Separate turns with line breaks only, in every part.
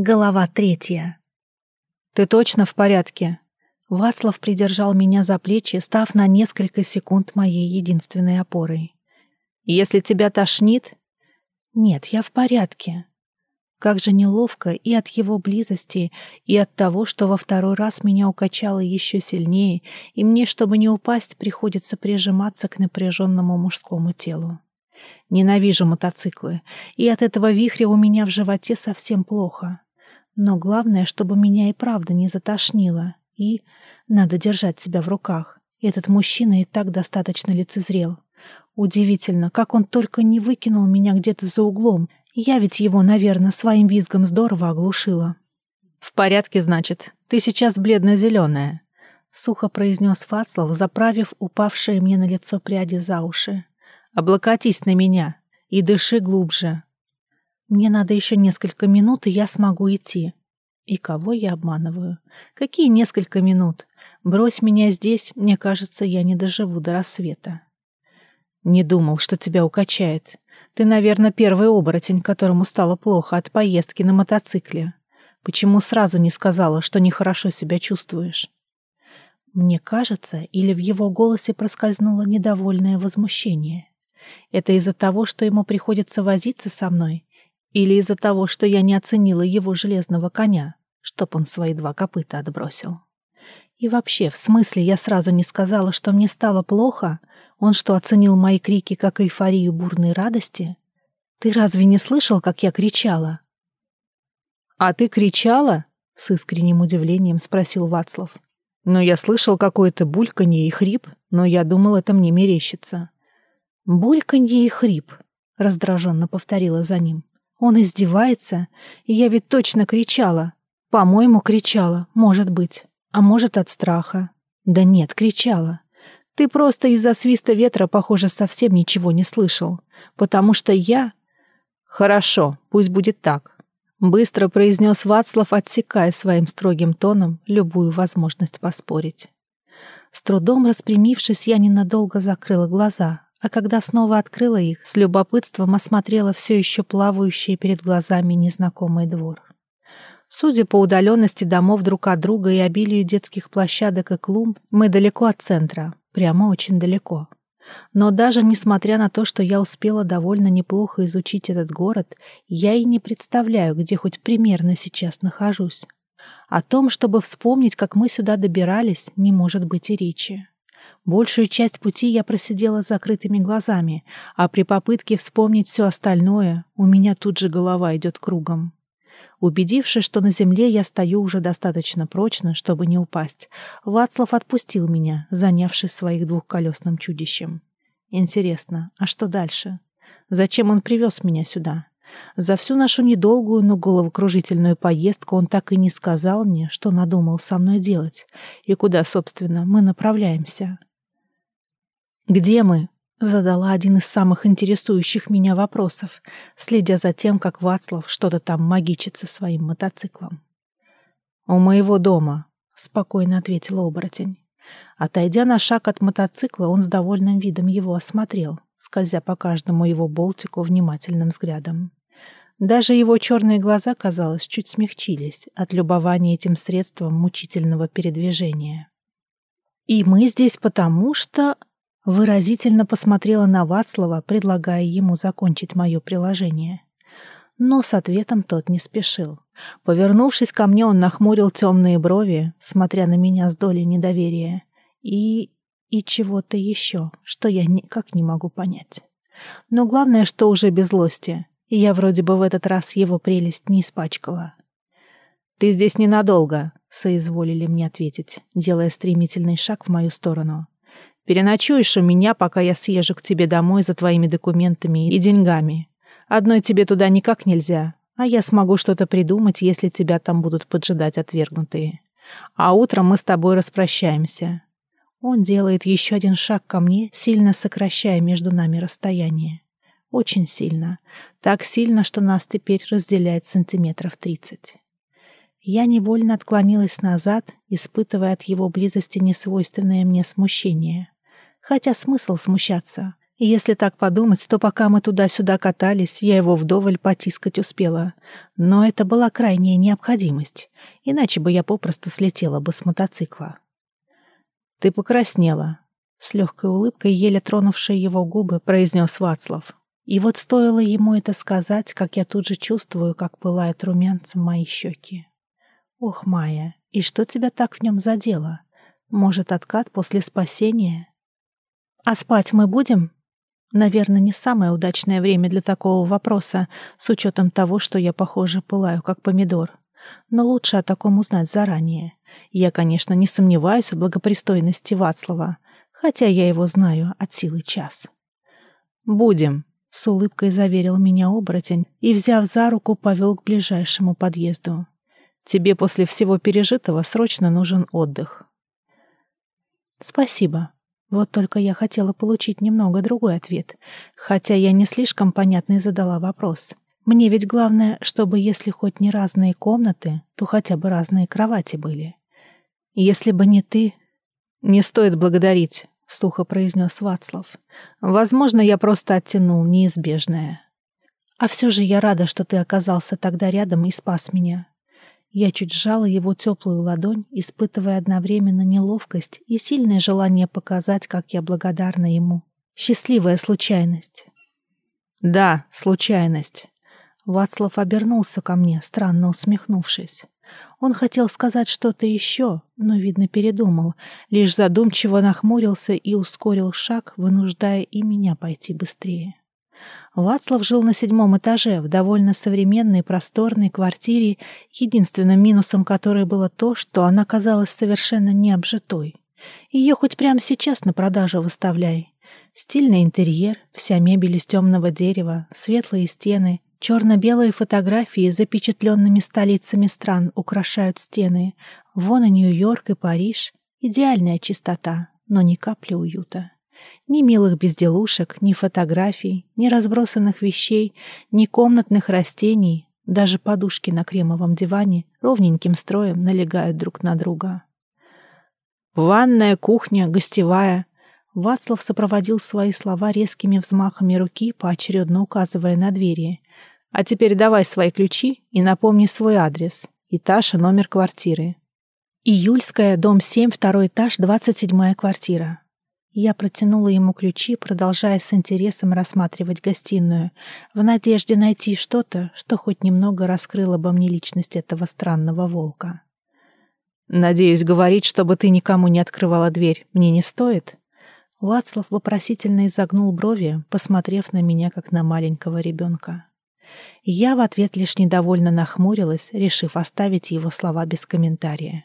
Голова третья.
«Ты точно в порядке?» Вацлав придержал меня за плечи, став на несколько секунд моей единственной опорой. «Если тебя тошнит...» «Нет, я в порядке». Как же неловко и от его близости, и от того, что во второй раз меня укачало еще сильнее, и мне, чтобы не упасть, приходится прижиматься к напряженному мужскому телу. Ненавижу мотоциклы, и от этого вихря у меня в животе совсем плохо. Но главное, чтобы меня и правда не затошнило. И надо держать себя в руках. Этот мужчина и так достаточно лицезрел. Удивительно, как он только не выкинул меня где-то за углом. Я ведь его, наверное, своим визгом здорово оглушила. «В порядке, значит. Ты сейчас бледно-зеленая», — сухо произнес Фацлав, заправив упавшие мне на лицо пряди за уши. «Облокотись на меня и дыши глубже. Мне надо еще несколько минут, и я смогу идти. И кого я обманываю? Какие несколько минут? Брось меня здесь, мне кажется, я не доживу до рассвета. Не думал, что тебя укачает. Ты, наверное, первый оборотень, которому стало плохо от поездки на мотоцикле. Почему сразу не сказала, что нехорошо себя чувствуешь? Мне кажется, или в его голосе проскользнуло недовольное возмущение. Это из-за того, что ему приходится возиться со мной, или из-за того, что я не оценила его железного коня, чтоб он свои два копыта отбросил. И вообще, в смысле, я сразу не сказала, что мне стало плохо? Он что, оценил мои крики как эйфорию бурной радости? Ты разве не слышал, как я кричала? «А ты кричала?» — с искренним удивлением спросил Вацлав. «Но я слышал какое-то бульканье и хрип, но я думал, это мне мерещится». «Бульканье и хрип», — раздраженно повторила за ним. Он издевается, и я ведь точно кричала. По-моему, кричала, может быть. А может, от страха. Да нет, кричала. Ты просто из-за свиста ветра, похоже, совсем ничего не слышал. Потому что я... Хорошо, пусть будет так. Быстро произнес Вацлав, отсекая своим строгим тоном любую возможность поспорить. С трудом распрямившись, я ненадолго закрыла глаза, а когда снова открыла их, с любопытством осмотрела все еще плавающий перед глазами незнакомый двор. Судя по удаленности домов друг от друга и обилию детских площадок и клумб, мы далеко от центра, прямо очень далеко. Но даже несмотря на то, что я успела довольно неплохо изучить этот город, я и не представляю, где хоть примерно сейчас нахожусь. О том, чтобы вспомнить, как мы сюда добирались, не может быть и речи. Большую часть пути я просидела с закрытыми глазами, а при попытке вспомнить все остальное у меня тут же голова идет кругом. Убедившись, что на земле я стою уже достаточно прочно, чтобы не упасть, Вацлав отпустил меня, занявшись своих двухколесным чудищем. Интересно, а что дальше? Зачем он привез меня сюда? За всю нашу недолгую, но головокружительную поездку он так и не сказал мне, что надумал со мной делать и куда, собственно, мы направляемся. «Где мы?» — задала один из самых интересующих меня вопросов, следя за тем, как Вацлав что-то там магичит со своим мотоциклом. «У моего дома», — спокойно ответил оборотень. Отойдя на шаг от мотоцикла, он с довольным видом его осмотрел, скользя по каждому его болтику внимательным взглядом. Даже его черные глаза, казалось, чуть смягчились от любования этим средством мучительного передвижения. «И мы здесь потому, что...» Выразительно посмотрела на Вацлава, предлагая ему закончить мое приложение. Но с ответом тот не спешил. Повернувшись ко мне, он нахмурил темные брови, смотря на меня с долей недоверия. И... и чего-то еще, что я никак не могу понять. Но главное, что уже без злости и я вроде бы в этот раз его прелесть не испачкала. «Ты здесь ненадолго», — соизволили мне ответить, делая стремительный шаг в мою сторону. «Переночуешь у меня, пока я съезжу к тебе домой за твоими документами и деньгами. Одной тебе туда никак нельзя, а я смогу что-то придумать, если тебя там будут поджидать отвергнутые. А утром мы с тобой распрощаемся». Он делает еще один шаг ко мне, сильно сокращая между нами расстояние. Очень сильно. Так сильно, что нас теперь разделяет сантиметров тридцать. Я невольно отклонилась назад, испытывая от его близости несвойственное мне смущение. Хотя смысл смущаться. Если так подумать, то пока мы туда-сюда катались, я его вдоволь потискать успела. Но это была крайняя необходимость, иначе бы я попросту слетела бы с мотоцикла. «Ты покраснела», — с легкой улыбкой, еле тронувшей его губы, произнес Вацлав. И вот стоило ему это сказать, как я тут же чувствую, как пылают румянцем мои щеки. «Ох, Майя, и что тебя так в нем задело? Может, откат после спасения?» «А спать мы будем?» Наверное, не самое удачное время для такого вопроса, с учетом того, что я, похоже, пылаю, как помидор. Но лучше о таком узнать заранее. Я, конечно, не сомневаюсь в благопристойности Вацлава, хотя я его знаю от силы час. «Будем», — с улыбкой заверил меня оборотень и, взяв за руку, повел к ближайшему подъезду. «Тебе после всего пережитого срочно нужен отдых». «Спасибо», вот только я хотела получить немного другой ответ, хотя я не слишком понятный задала вопрос. Мне ведь главное, чтобы если хоть не разные комнаты, то хотя бы разные кровати были. Если бы не ты... Не стоит благодарить, — сухо произнес Вацлав. Возможно, я просто оттянул неизбежное. А все же я рада, что ты оказался тогда рядом и спас меня. Я чуть сжала его теплую ладонь, испытывая одновременно неловкость и сильное желание показать, как я благодарна ему. Счастливая случайность. Да, случайность. Вацлав обернулся ко мне, странно усмехнувшись. Он хотел сказать что-то еще, но, видно, передумал, лишь задумчиво нахмурился и ускорил шаг, вынуждая и меня пойти быстрее. Вацлав жил на седьмом этаже, в довольно современной просторной квартире, единственным минусом которой было то, что она казалась совершенно необжитой. Ее хоть прямо сейчас на продажу выставляй. Стильный интерьер, вся мебель из темного дерева, светлые стены, черно-белые фотографии с запечатленными столицами стран украшают стены. Вон и Нью-Йорк, и Париж. Идеальная чистота, но ни капли уюта. Ни милых безделушек, ни фотографий, ни разбросанных вещей, ни комнатных растений, даже подушки на кремовом диване ровненьким строем налегают друг на друга. Ванная, кухня, гостевая. Вацлав сопроводил свои слова резкими взмахами руки, поочередно указывая на двери. «А теперь давай свои ключи и напомни свой адрес. Этаж и номер квартиры». Июльская, дом 7, второй этаж, 27 квартира. Я протянула ему ключи, продолжая с интересом рассматривать гостиную, в надежде найти что-то, что хоть немного раскрыло бы мне личность этого странного волка. «Надеюсь, говорить, чтобы ты никому не открывала дверь, мне не стоит?» Вацлав вопросительно изогнул брови, посмотрев на меня, как на маленького ребенка. Я в ответ лишь недовольно нахмурилась, решив оставить его слова без комментария.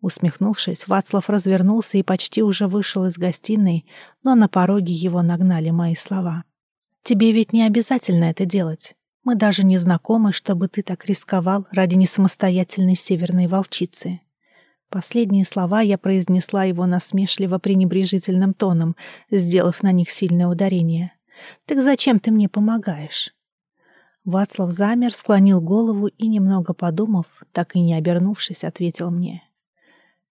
Усмехнувшись, Вацлав развернулся и почти уже вышел из гостиной, но на пороге его нагнали мои слова. «Тебе ведь не обязательно это делать. Мы даже не знакомы, чтобы ты так рисковал ради несамостоятельной северной волчицы». Последние слова я произнесла его насмешливо-пренебрежительным тоном, сделав на них сильное ударение. «Так зачем ты мне помогаешь?» Вацлав замер, склонил голову и, немного подумав, так и не обернувшись, ответил мне.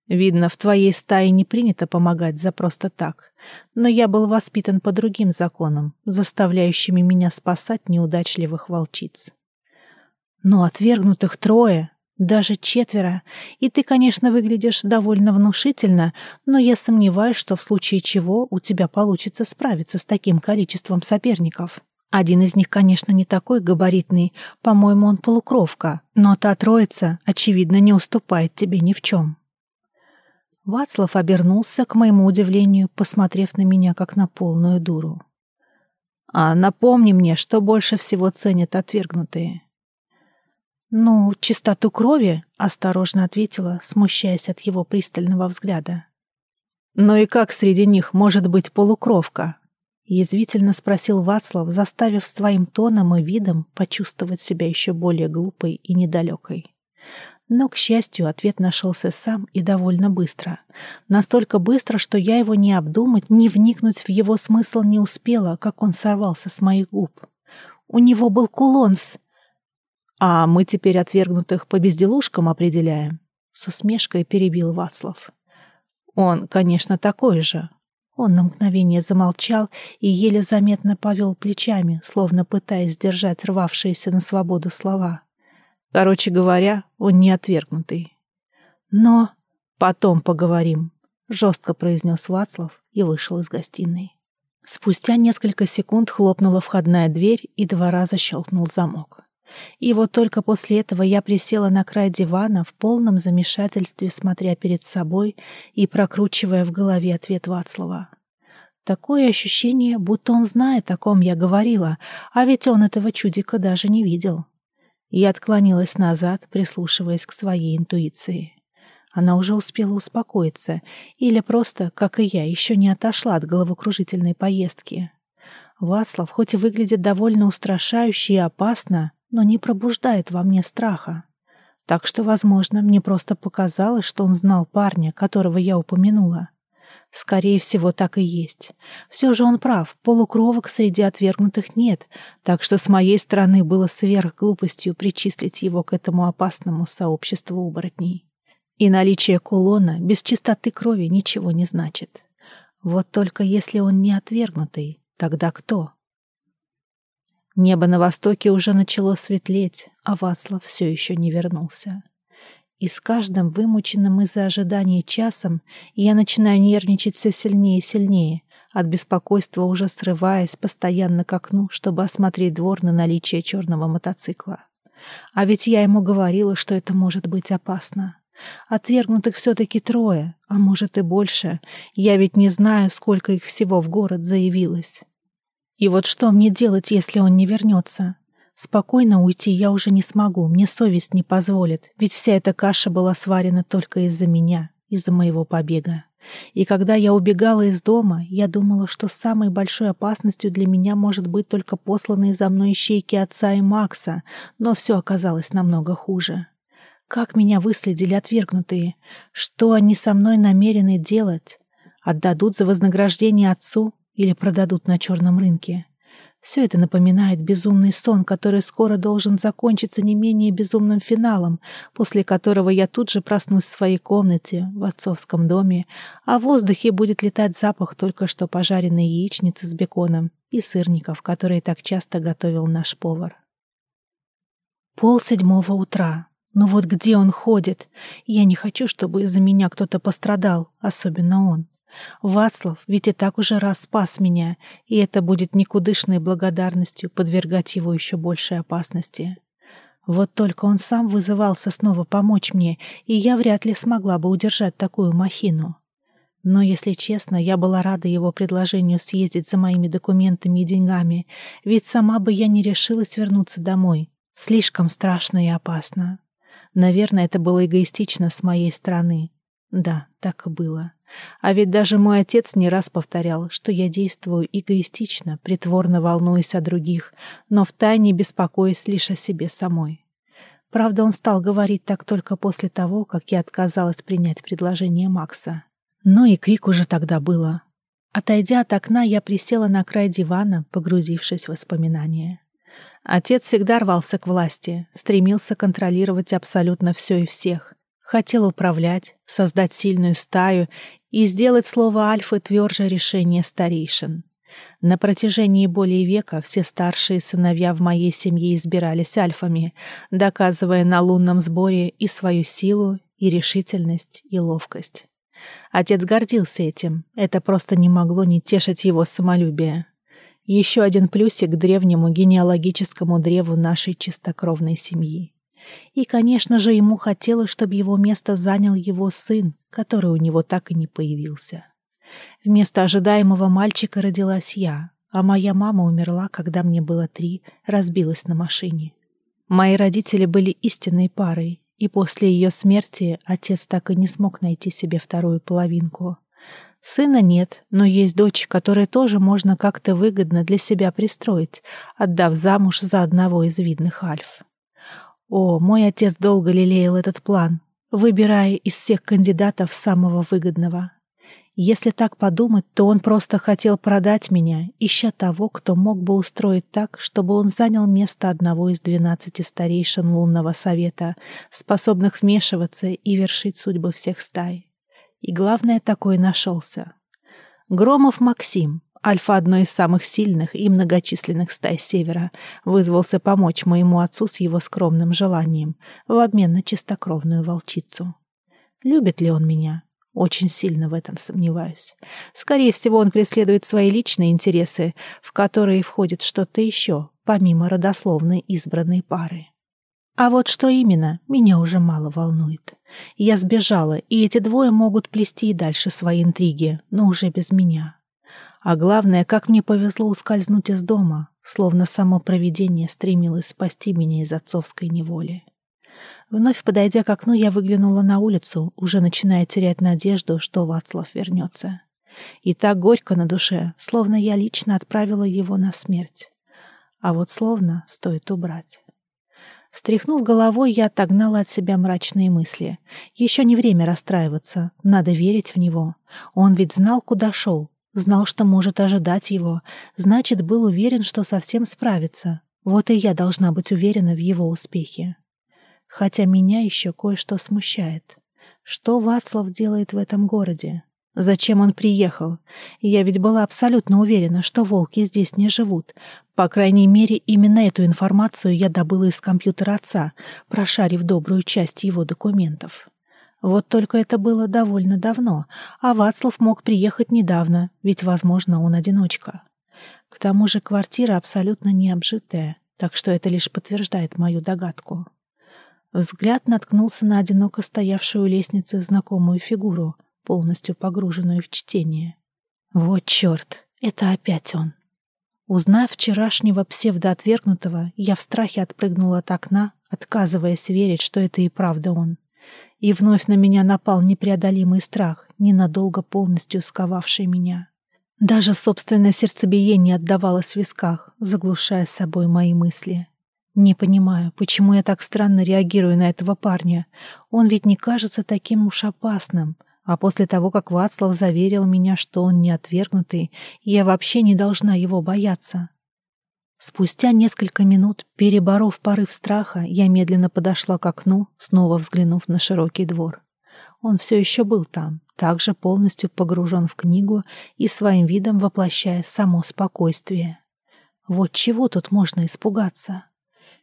Видно, в твоей стае не принято помогать за просто так. Но я был воспитан по другим законам, заставляющими меня спасать неудачливых волчиц. Но отвергнутых трое, даже четверо, и ты, конечно, выглядишь довольно внушительно, но я сомневаюсь, что в случае чего у тебя получится справиться с таким количеством соперников. Один из них, конечно, не такой габаритный, по-моему, он полукровка, но та троица, очевидно, не уступает тебе ни в чем. Вацлав обернулся, к моему удивлению, посмотрев на меня, как на полную дуру. «А напомни мне, что больше всего ценят отвергнутые». «Ну, чистоту крови», — осторожно ответила, смущаясь от его пристального взгляда. «Но и как среди них может быть полукровка?» — язвительно спросил Вацлав, заставив своим тоном и видом почувствовать себя еще более глупой и недалекой. Но, к счастью, ответ нашелся сам и довольно быстро. Настолько быстро, что я его не обдумать, не вникнуть в его смысл не успела, как он сорвался с моих губ. У него был кулон с... «А мы теперь отвергнутых по безделушкам определяем?» С усмешкой перебил Вацлав. «Он, конечно, такой же. Он на мгновение замолчал и еле заметно повел плечами, словно пытаясь сдержать рвавшиеся на свободу слова. Короче говоря, он не отвергнутый. Но потом поговорим, жестко произнес Вацлав и вышел из гостиной. Спустя несколько секунд хлопнула входная дверь и два раза щелкнул замок. И вот только после этого я присела на край дивана в полном замешательстве, смотря перед собой и прокручивая в голове ответ Вацлава. Такое ощущение, будто он знает, о ком я говорила, а ведь он этого чудика даже не видел. Я отклонилась назад, прислушиваясь к своей интуиции. Она уже успела успокоиться, или просто, как и я, еще не отошла от головокружительной поездки. Вацлав хоть и выглядит довольно устрашающе и опасно, но не пробуждает во мне страха. Так что, возможно, мне просто показалось, что он знал парня, которого я упомянула. Скорее всего, так и есть. Все же он прав, полукровок среди отвергнутых нет, так что с моей стороны было сверхглупостью причислить его к этому опасному сообществу оборотней. И наличие кулона без чистоты крови ничего не значит. Вот только если он не отвергнутый, тогда кто? Небо на востоке уже начало светлеть, а Вацлав все еще не вернулся. И с каждым вымученным из-за ожидания часом я начинаю нервничать все сильнее и сильнее, от беспокойства уже срываясь постоянно к окну, чтобы осмотреть двор на наличие черного мотоцикла. А ведь я ему говорила, что это может быть опасно. Отвергнутых все-таки трое, а может и больше. Я ведь не знаю, сколько их всего в город заявилось. И вот что мне делать, если он не вернется? Спокойно уйти я уже не смогу, мне совесть не позволит, ведь вся эта каша была сварена только из-за меня, из-за моего побега. И когда я убегала из дома, я думала, что самой большой опасностью для меня может быть только посланные за мной ищейки отца и Макса, но все оказалось намного хуже. Как меня выследили отвергнутые? Что они со мной намерены делать? Отдадут за вознаграждение отцу или продадут на черном рынке? Все это напоминает безумный сон, который скоро должен закончиться не менее безумным финалом, после которого я тут же проснусь в своей комнате в отцовском доме, а в воздухе будет летать запах только что пожаренной яичницы с беконом и сырников, которые так часто готовил наш повар. Пол седьмого утра. Но вот где он ходит? Я не хочу, чтобы из-за меня кто-то пострадал, особенно он. Вацлав ведь и так уже раз спас меня, и это будет никудышной благодарностью подвергать его еще большей опасности. Вот только он сам вызывался снова помочь мне, и я вряд ли смогла бы удержать такую махину. Но, если честно, я была рада его предложению съездить за моими документами и деньгами, ведь сама бы я не решилась вернуться домой. Слишком страшно и опасно. Наверное, это было эгоистично с моей стороны. Да, так и было. А ведь даже мой отец не раз повторял, что я действую эгоистично, притворно волнуясь о других, но втайне беспокоясь лишь о себе самой. Правда, он стал говорить так только после того, как я отказалась принять предложение Макса. Но и крик уже тогда было. Отойдя от окна, я присела на край дивана, погрузившись в воспоминания. Отец всегда рвался к власти, стремился контролировать абсолютно все и всех. Хотел управлять, создать сильную стаю и сделать слово Альфы тверже решение старейшин. На протяжении более века все старшие сыновья в моей семье избирались альфами, доказывая на лунном сборе и свою силу, и решительность, и ловкость. Отец гордился этим, это просто не могло не тешить его самолюбие. Еще один плюсик к древнему генеалогическому древу нашей чистокровной семьи. И, конечно же, ему хотелось, чтобы его место занял его сын, который у него так и не появился. Вместо ожидаемого мальчика родилась я, а моя мама умерла, когда мне было три, разбилась на машине. Мои родители были истинной парой, и после ее смерти отец так и не смог найти себе вторую половинку. Сына нет, но есть дочь, которую тоже можно как-то выгодно для себя пристроить, отдав замуж за одного из видных альф. О, мой отец долго лелеял этот план, выбирая из всех кандидатов самого выгодного. Если так подумать, то он просто хотел продать меня, ища того, кто мог бы устроить так, чтобы он занял место одного из двенадцати старейшин лунного совета, способных вмешиваться и вершить судьбы всех стай. И главное, такой нашелся. Громов Максим, альфа одной из самых сильных и многочисленных стай Севера, вызвался помочь моему отцу с его скромным желанием в обмен на чистокровную волчицу. Любит ли он меня? Очень сильно в этом сомневаюсь. Скорее всего, он преследует свои личные интересы, в которые входит что-то еще, помимо родословной избранной пары. А вот что именно, меня уже мало волнует. Я сбежала, и эти двое могут плести и дальше свои интриги, но уже без меня. А главное, как мне повезло ускользнуть из дома, словно само провидение стремилось спасти меня из отцовской неволи. Вновь подойдя к окну, я выглянула на улицу, уже начиная терять надежду, что Вацлав вернется. И так горько на душе, словно я лично отправила его на смерть. А вот словно стоит убрать. Встряхнув головой, я отогнала от себя мрачные мысли. Еще не время расстраиваться, надо верить в него. Он ведь знал, куда шел, знал, что может ожидать его, значит, был уверен, что совсем справится. Вот и я должна быть уверена в его успехе. Хотя меня еще кое-что смущает. Что Вацлав делает в этом городе? Зачем он приехал? Я ведь была абсолютно уверена, что волки здесь не живут. По крайней мере, именно эту информацию я добыла из компьютера отца, прошарив добрую часть его документов. Вот только это было довольно давно, а Вацлав мог приехать недавно, ведь, возможно, он одиночка. К тому же квартира абсолютно необжитая, так что это лишь подтверждает мою догадку. Взгляд наткнулся на одиноко стоявшую у лестницы знакомую фигуру, полностью погруженную в чтение. Вот черт, это опять он. Узнав вчерашнего псевдоотвергнутого, я в страхе отпрыгнула от окна, отказываясь верить, что это и правда он. И вновь на меня напал непреодолимый страх, ненадолго полностью сковавший меня. Даже собственное сердцебиение отдавалось в висках, заглушая собой мои мысли. Не понимаю, почему я так странно реагирую на этого парня. Он ведь не кажется таким уж опасным. А после того, как Вацлав заверил меня, что он не отвергнутый, я вообще не должна его бояться. Спустя несколько минут, переборов порыв страха, я медленно подошла к окну, снова взглянув на широкий двор. Он все еще был там, также полностью погружен в книгу и своим видом воплощая само спокойствие. Вот чего тут можно испугаться?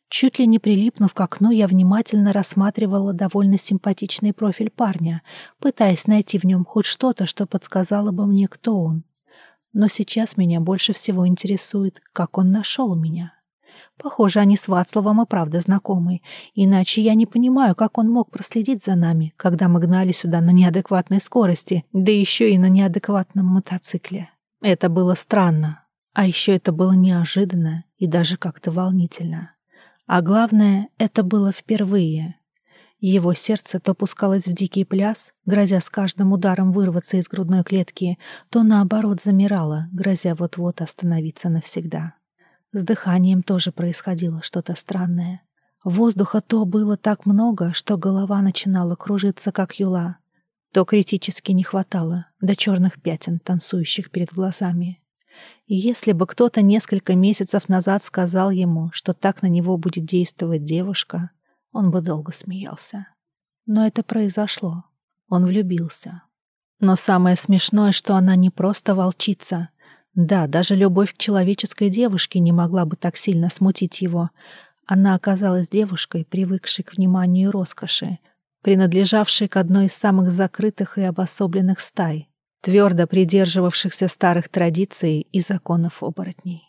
Чуть ли не прилипнув к окну, я внимательно рассматривала довольно симпатичный профиль парня, пытаясь найти в нем хоть что-то, что подсказало бы мне, кто он. Но сейчас меня больше всего интересует, как он нашел меня. Похоже, они с Вацлавом и правда знакомы, иначе я не понимаю, как он мог проследить за нами, когда мы гнали сюда на неадекватной скорости, да еще и на неадекватном мотоцикле. Это было странно, а еще это было неожиданно и даже как-то волнительно. А главное, это было впервые. Его сердце то пускалось в дикий пляс, грозя с каждым ударом вырваться из грудной клетки, то наоборот замирало, грозя вот-вот остановиться навсегда. С дыханием тоже происходило что-то странное. Воздуха то было так много, что голова начинала кружиться, как юла, то критически не хватало до черных пятен, танцующих перед глазами. Если бы кто-то несколько месяцев назад сказал ему, что так на него будет действовать девушка, он бы долго смеялся. Но это произошло. Он влюбился. Но самое смешное, что она не просто волчица. Да, даже любовь к человеческой девушке не могла бы так сильно смутить его. Она оказалась девушкой, привыкшей к вниманию и роскоши, принадлежавшей к одной из самых закрытых и обособленных стай, твердо придерживавшихся старых традиций и законов оборотней.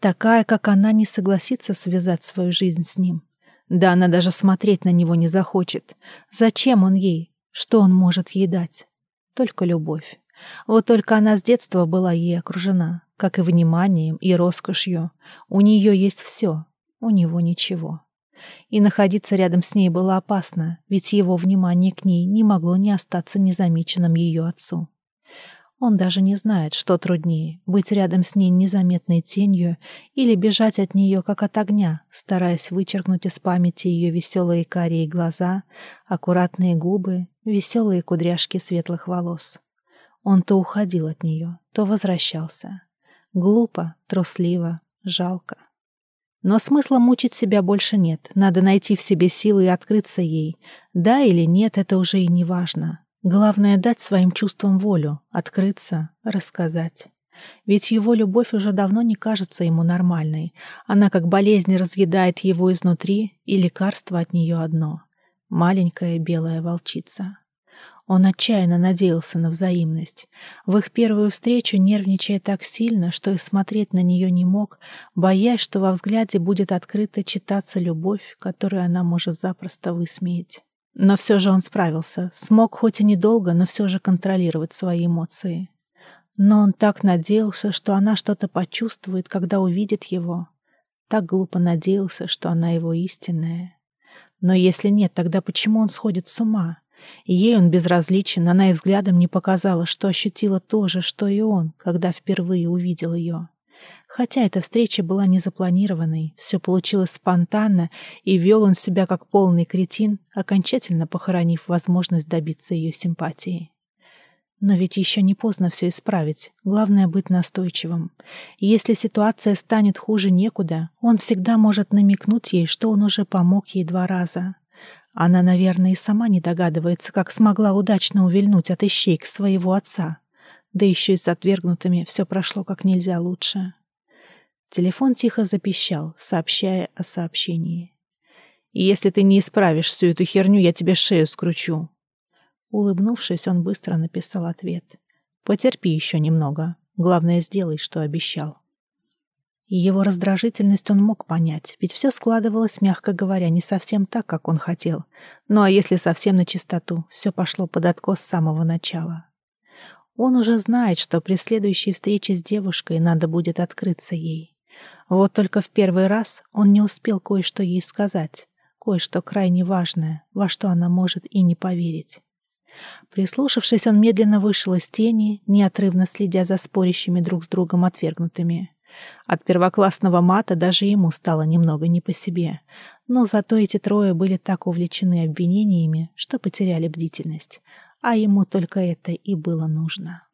Такая, как она, не согласится связать свою жизнь с ним. Да она даже смотреть на него не захочет. Зачем он ей? Что он может ей дать? Только любовь. Вот только она с детства была ей окружена, как и вниманием, и роскошью. У нее есть все, у него ничего. И находиться рядом с ней было опасно, ведь его внимание к ней не могло не остаться незамеченным ее отцу. Он даже не знает, что труднее — быть рядом с ней незаметной тенью или бежать от нее, как от огня, стараясь вычеркнуть из памяти ее веселые карие глаза, аккуратные губы, веселые кудряшки светлых волос. Он то уходил от нее, то возвращался. Глупо, трусливо, жалко. Но смысла мучить себя больше нет. Надо найти в себе силы и открыться ей. Да или нет, это уже и не важно. Главное — дать своим чувствам волю, открыться, рассказать. Ведь его любовь уже давно не кажется ему нормальной. Она как болезнь разъедает его изнутри, и лекарство от нее одно — маленькая белая волчица. Он отчаянно надеялся на взаимность. В их первую встречу, нервничая так сильно, что и смотреть на нее не мог, боясь, что во взгляде будет открыто читаться любовь, которую она может запросто высмеять. Но все же он справился, смог хоть и недолго, но все же контролировать свои эмоции. Но он так надеялся, что она что-то почувствует, когда увидит его. Так глупо надеялся, что она его истинная. Но если нет, тогда почему он сходит с ума? ей он безразличен, она и взглядом не показала, что ощутила то же, что и он, когда впервые увидел ее. Хотя эта встреча была незапланированной, все получилось спонтанно, и вел он себя как полный кретин, окончательно похоронив возможность добиться ее симпатии. Но ведь еще не поздно все исправить. Главное — быть настойчивым. И если ситуация станет хуже некуда, он всегда может намекнуть ей, что он уже помог ей два раза. Она, наверное, и сама не догадывается, как смогла удачно увильнуть от ищейк своего отца. Да еще и с отвергнутыми все прошло как нельзя лучше. Телефон тихо запищал, сообщая о сообщении. «И если ты не исправишь всю эту херню, я тебе шею скручу», Улыбнувшись, он быстро написал ответ. «Потерпи еще немного. Главное, сделай, что обещал». Его раздражительность он мог понять, ведь все складывалось, мягко говоря, не совсем так, как он хотел. Ну а если совсем на чистоту, все пошло под откос с самого начала. Он уже знает, что при следующей встрече с девушкой надо будет открыться ей. Вот только в первый раз он не успел кое-что ей сказать, кое-что крайне важное, во что она может и не поверить. Прислушавшись, он медленно вышел из тени, неотрывно следя за спорящими друг с другом отвергнутыми. От первоклассного мата даже ему стало немного не по себе, но зато эти трое были так увлечены обвинениями, что потеряли бдительность, а ему только это и было нужно.